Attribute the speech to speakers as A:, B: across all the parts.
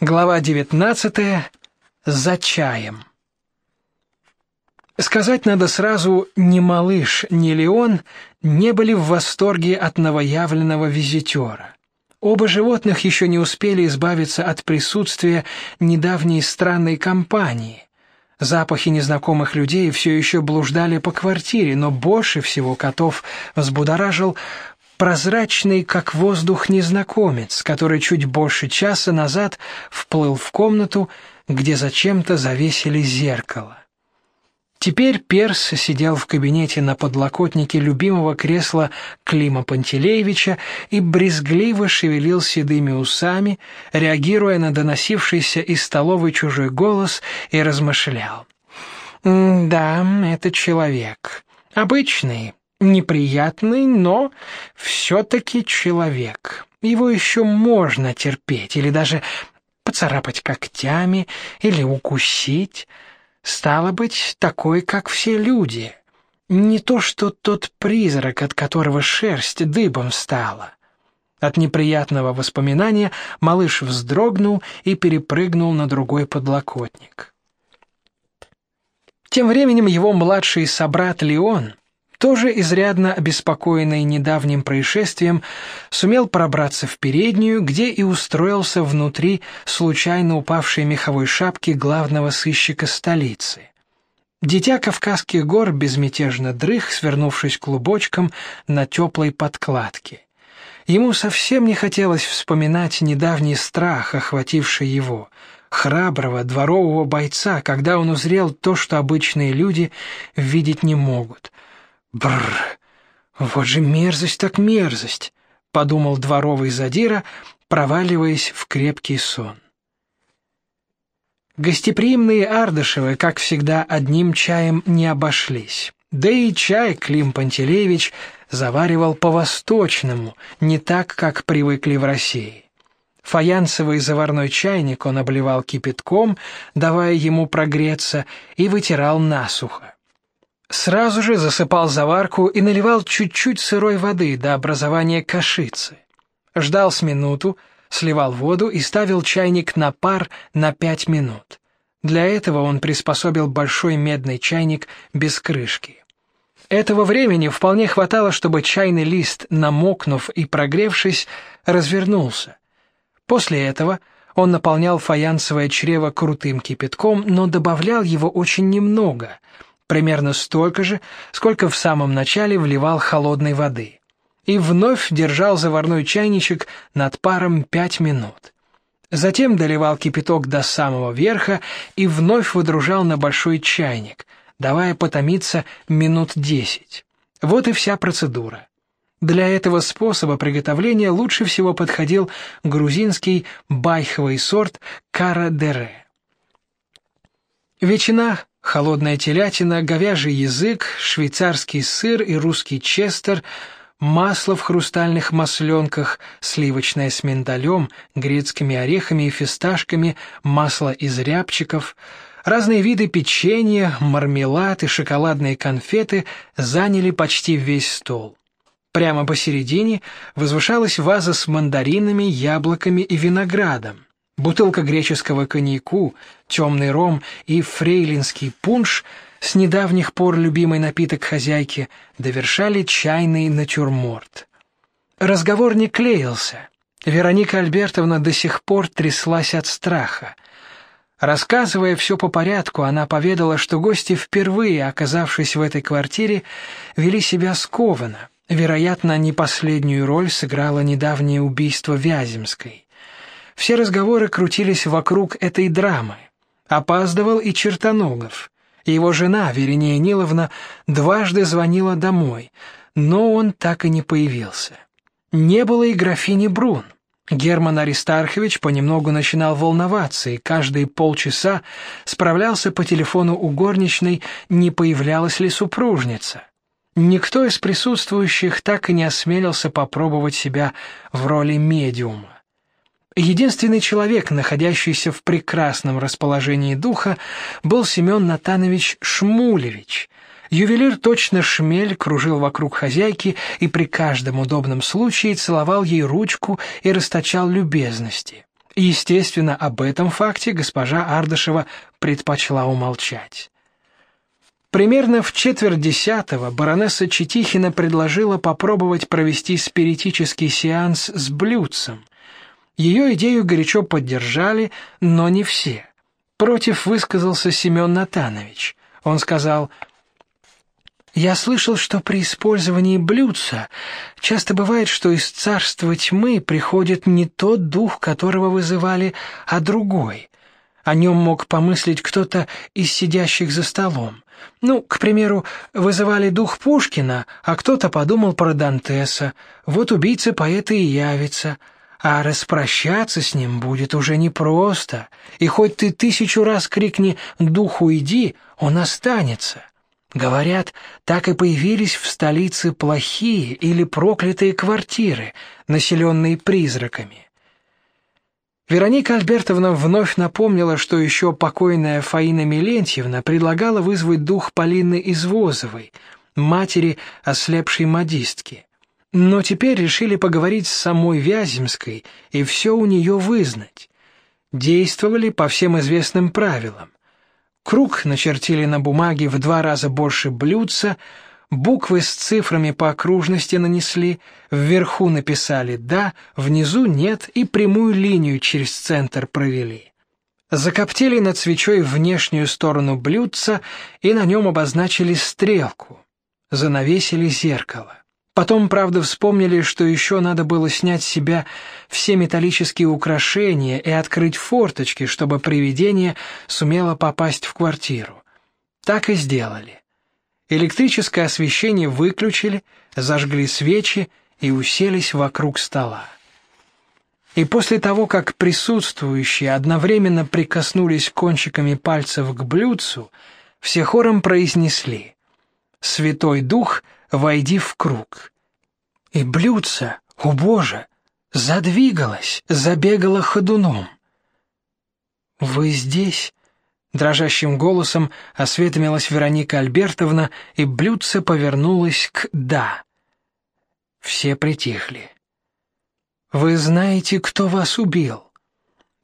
A: Глава 19. За чаем. Сказать надо сразу, ни малыш, ни Леон не были в восторге от новоявленного визитера. Оба животных еще не успели избавиться от присутствия недавней странной компании. Запахи незнакомых людей все еще блуждали по квартире, но больше всего котов взбудоражил прозрачный, как воздух, незнакомец, который чуть больше часа назад вплыл в комнату, где зачем-то завесили зеркало. Теперь Перс сидел в кабинете на подлокотнике любимого кресла Клима Пантелеевича и брезгливо шевелил седыми усами, реагируя на доносившийся из столовой чужой голос и размышлял. «Да, это человек. Обычный, неприятный, но все-таки человек. Его еще можно терпеть или даже поцарапать когтями или укусить. Стало быть, такой, как все люди. Не то, что тот призрак, от которого шерсть дыбом стала. От неприятного воспоминания малыш вздрогнул и перепрыгнул на другой подлокотник. Тем временем его младший собрат Леон тоже изрядно обеспокоенный недавним происшествием, сумел пробраться в переднюю, где и устроился внутри случайно упавшей меховой шапки главного сыщика столицы. Дитя Кавказских гор безмятежно дрых, свернувшись клубочком на теплой подкладке. Ему совсем не хотелось вспоминать недавний страх, охвативший его, храброго дворового бойца, когда он узрел то, что обычные люди видеть не могут — Бррр, вот же мерзость так мерзость, подумал дворовый задира, проваливаясь в крепкий сон. Гостеприимные Ардашевы, как всегда, одним чаем не обошлись. Да и чай Клим Пантелеевич заваривал по-восточному, не так, как привыкли в России. Фаянсовый заварной чайник он обливал кипятком, давая ему прогреться, и вытирал насухо. Сразу же засыпал заварку и наливал чуть-чуть сырой воды до образования кашицы. Ждал с минуту, сливал воду и ставил чайник на пар на пять минут. Для этого он приспособил большой медный чайник без крышки. Этого времени вполне хватало, чтобы чайный лист, намокнув и прогревшись, развернулся. После этого он наполнял фаянсовое чрево крутым кипятком, но добавлял его очень немного — примерно столько же, сколько в самом начале вливал холодной воды, и вновь держал заварной чайничек над паром пять минут. Затем доливал кипяток до самого верха и вновь выдружал на большой чайник, давая потомиться минут десять. Вот и вся процедура. Для этого способа приготовления лучше всего подходил грузинский байховый сорт кара-дере. Ветчина холодная телятина, говяжий язык, швейцарский сыр и русский честер, масло в хрустальных масленках, сливочное с миндалем, грецкими орехами и фисташками, масло из рябчиков, разные виды печенья, мармелад и шоколадные конфеты заняли почти весь стол. Прямо посередине возвышалась ваза с мандаринами, яблоками и виноградом. Бутылка греческого коньяку, темный ром и фрейлинский пунш, с недавних пор любимый напиток хозяйки, довершали чайный натюрморт. Разговор не клеился. Вероника Альбертовна до сих пор тряслась от страха. Рассказывая все по порядку, она поведала, что гости впервые, оказавшись в этой квартире, вели себя скованно. Вероятно, не последнюю роль сыграло недавнее убийство Вяземской. Все разговоры крутились вокруг этой драмы. Опаздывал и Чертоногов. Его жена, Верения Ниловна, дважды звонила домой, но он так и не появился. Не было и графини Брун. Герман Аристархович понемногу начинал волноваться и каждые полчаса справлялся по телефону у горничной, не появлялась ли супружница. Никто из присутствующих так и не осмелился попробовать себя в роли медиума. Единственный человек, находящийся в прекрасном расположении духа, был Семен Натанович Шмулевич. Ювелир точно шмель кружил вокруг хозяйки и при каждом удобном случае целовал ей ручку и расточал любезности. Естественно, об этом факте госпожа Ардашева предпочла умолчать. Примерно в четверть десятого баронесса Четихина предложила попробовать провести спиритический сеанс с блюдцем. Ее идею горячо поддержали, но не все. Против высказался Семен Натанович. Он сказал: я слышал, что при использовании блюдца часто бывает, что из царства тьмы приходит не тот дух, которого вызывали, а другой. О нем мог помыслить кто-то из сидящих за столом. Ну, к примеру, вызывали дух Пушкина, а кто-то подумал про Дантеса. Вот убийца поэта и явится. А распрощаться с ним будет уже непросто. И хоть ты тысячу раз крикни «Духу иди», он останется. Говорят, так и появились в столице плохие или проклятые квартиры, населенные призраками. Вероника Альбертовна вновь напомнила, что еще покойная Фаина Милентьевна предлагала вызвать дух Полины Извозовой, матери ослепшей модистки. Но теперь решили поговорить с самой Вяземской и все у нее вызнать. Действовали по всем известным правилам. Круг начертили на бумаге в два раза больше блюдца, Буквы с цифрами по окружности нанесли, вверху написали «да», внизу «нет» и прямую линию через центр провели. Закоптили над свечой внешнюю сторону блюдца и на нем обозначили стрелку. Занавесили зеркало. Потом, правда, вспомнили, что еще надо было снять с себя все металлические украшения и открыть форточки, чтобы привидение сумело попасть в квартиру. Так и сделали. Электрическое освещение выключили, зажгли свечи и уселись вокруг стола. И после того, как присутствующие одновременно прикоснулись кончиками пальцев к блюдцу, все хором произнесли: "Святой Дух, войди в круг". И блюдце, о Боже, задвигалось, забегало ходуном. Вы здесь? дрожащим голосом осведомилась Вероника Альбертовна, и блюдце повернулось к да. Все притихли. Вы знаете, кто вас убил?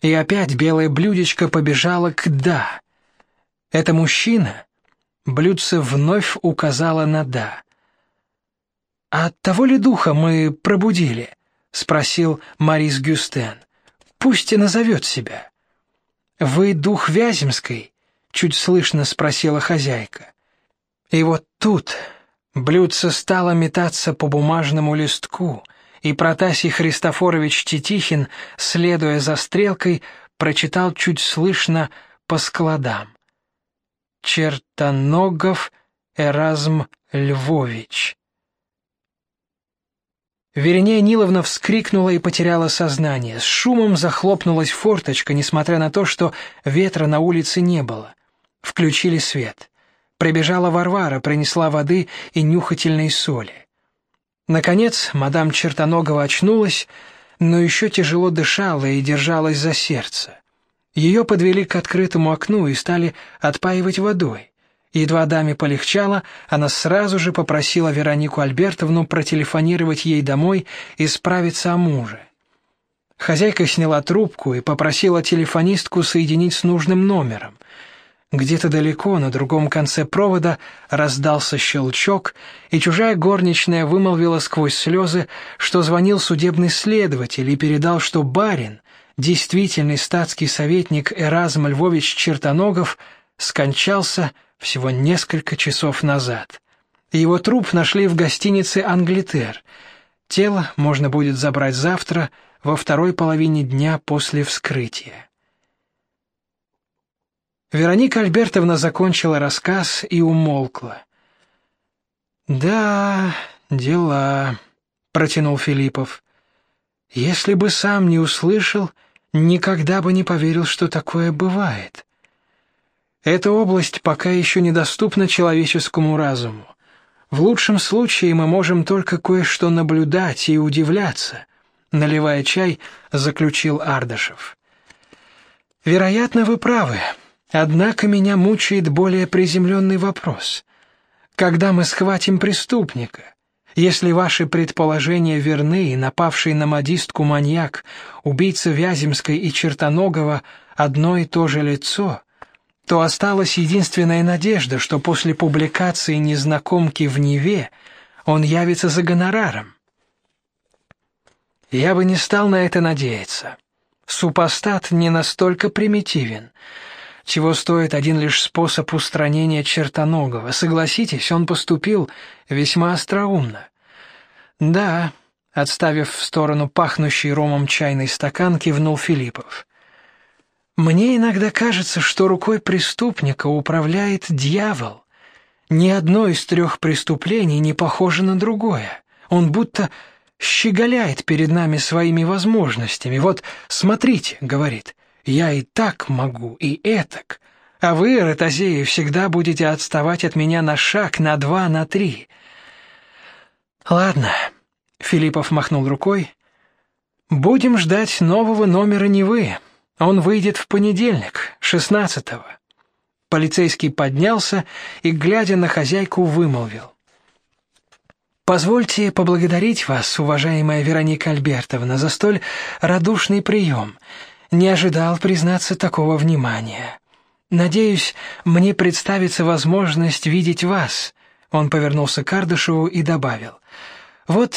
A: И опять белое блюдечко побежало к да. Это мужчина? Блюдце вновь указало на да. А того ли духа мы пробудили? спросил Марис Гюстен. Пусть и назовет себя. Вы дух Вяземской? чуть слышно спросила хозяйка. И вот тут блюдце стало метаться по бумажному листку, и Протасий Христофорович Титихин, следуя за стрелкой, прочитал чуть слышно по складам. Чертоногов Эразм Львович. Веринея Ниловна вскрикнула и потеряла сознание. С шумом захлопнулась форточка, несмотря на то, что ветра на улице не было. Включили свет. Прибежала Варвара, принесла воды и нюхательной соли. Наконец, мадам Чертоногова очнулась, но еще тяжело дышала и держалась за сердце. Ее подвели к открытому окну и стали отпаивать водой. Едва даме полегчало, она сразу же попросила Веронику Альбертовну протелефонировать ей домой и справиться о муже. Хозяйка сняла трубку и попросила телефонистку соединить с нужным номером. Где-то далеко, на другом конце провода, раздался щелчок, и чужая горничная вымолвила сквозь слезы, что звонил судебный следователь и передал, что барин, действительный статский советник Эразм Львович Чертоногов, скончался всего несколько часов назад. Его труп нашли в гостинице Англитер. Тело можно будет забрать завтра во второй половине дня после вскрытия. Вероника Альбертовна закончила рассказ и умолкла. Да, дела, протянул Филиппов. Если бы сам не услышал, никогда бы не поверил, что такое бывает. Эта область пока еще недоступна человеческому разуму. В лучшем случае мы можем только кое-что наблюдать и удивляться, наливая чай, заключил Ардашев. Вероятно, вы правы. Однако меня мучает более приземленный вопрос. Когда мы схватим преступника? Если ваши предположения верны, и напавший на модистку маньяк, убийца Вяземской и Чертоногова одно и то же лицо, то осталась единственная надежда, что после публикации незнакомки в Неве он явится за гонораром. Я бы не стал на это надеяться. Супостат не настолько примитивен. Чего стоит один лишь способ устранения Чертоногова. Согласитесь, он поступил весьма остроумно. Да, отставив в сторону пахнущий ромом чайный стакан, кивнул Филиппов. Мне иногда кажется, что рукой преступника управляет дьявол. Ни одно из трех преступлений не похоже на другое. Он будто щеголяет перед нами своими возможностями. Вот, смотрите, говорит. Я и так могу, и этак. А вы, ротозеи, всегда будете отставать от меня на шаг, на два, на три. Ладно, Филиппов махнул рукой. Будем ждать нового номера Невы. Он выйдет в понедельник, шестнадцатого. Полицейский поднялся и, глядя на хозяйку, вымолвил: Позвольте поблагодарить вас, уважаемая Вероника Альбертовна, за столь радушный прием. Не ожидал признаться такого внимания. Надеюсь, мне представится возможность видеть вас. Он повернулся к Кардышеву и добавил: Вот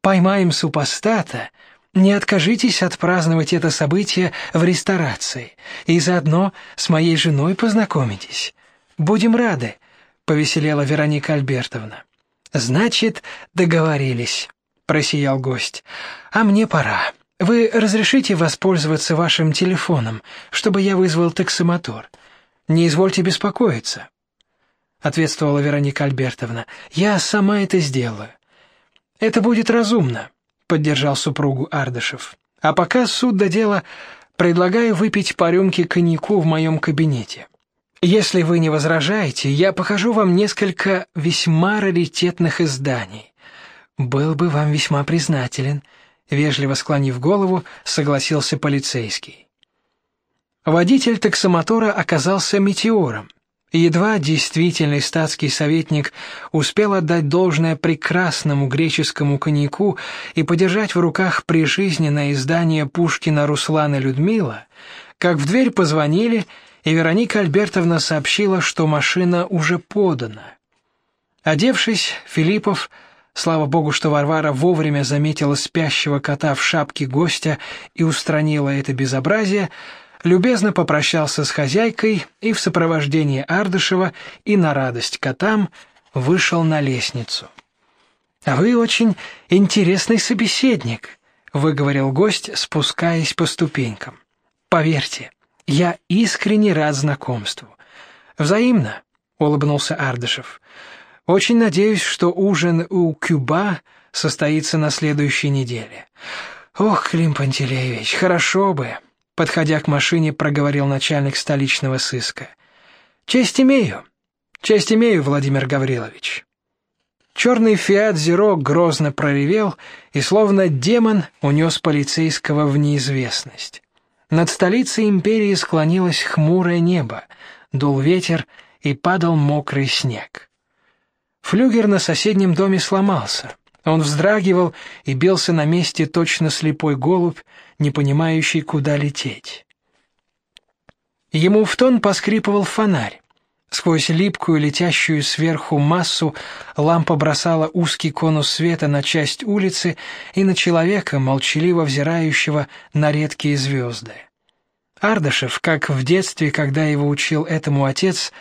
A: поймаем супостата, не откажитесь отпраздновать это событие в ресторации и заодно с моей женой познакомитесь. Будем рады, повеселела Вероника Альбертовна. Значит, договорились, просиял гость. А мне пора. Вы разрешите воспользоваться вашим телефоном, чтобы я вызвал таксомотор? Не извольте беспокоиться, ответствовала Вероника Альбертовна. Я сама это сделаю. Это будет разумно поддержал супругу Ардышев. А пока суд до дела, предлагаю выпить по рюмке коньяку в моем кабинете. Если вы не возражаете, я покажу вам несколько весьма раритетных изданий. Был бы вам весьма признателен, вежливо склонив голову, согласился полицейский. Водитель таксомотора оказался метеором. Едва действительный статский советник успел отдать должное прекрасному греческому коньяку и подержать в руках прижизненное издание Пушкина Руслана Людмила, как в дверь позвонили, и Вероника Альбертовна сообщила, что машина уже подана. Одевшись, Филиппов, слава богу, что Варвара вовремя заметила спящего кота в шапке гостя и устранила это безобразие, любезно попрощался с хозяйкой и в сопровождении Ардышева и на радость котам вышел на лестницу. «А вы очень интересный собеседник», — выговорил гость, спускаясь по ступенькам. «Поверьте, я искренне рад знакомству». «Взаимно», — улыбнулся Ардышев. «Очень надеюсь, что ужин у Кюба состоится на следующей неделе». «Ох, Клим Пантелеевич, хорошо бы» подходя к машине, проговорил начальник столичного сыска. Честь имею. Честь имею, Владимир Гаврилович. Черный Фиат Зеро грозно проревел и словно демон унес полицейского в неизвестность. Над столицей империи склонилось хмурое небо, дул ветер и падал мокрый снег. Флюгер на соседнем доме сломался. Он вздрагивал и бился на месте точно слепой голубь, не понимающий, куда лететь. Ему в тон поскрипывал фонарь. Сквозь липкую, летящую сверху массу лампа бросала узкий конус света на часть улицы и на человека, молчаливо взирающего на редкие звезды. Ардашев, как в детстве, когда его учил этому отец,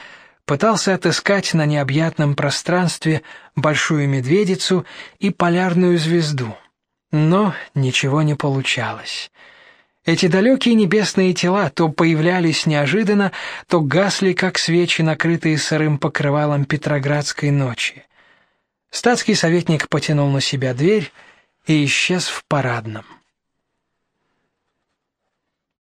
A: пытался отыскать на необъятном пространстве большую медведицу и полярную звезду. Но ничего не получалось. Эти далекие небесные тела то появлялись неожиданно, то гасли, как свечи, накрытые сырым покрывалом петроградской ночи. Статский советник потянул на себя дверь и исчез в парадном.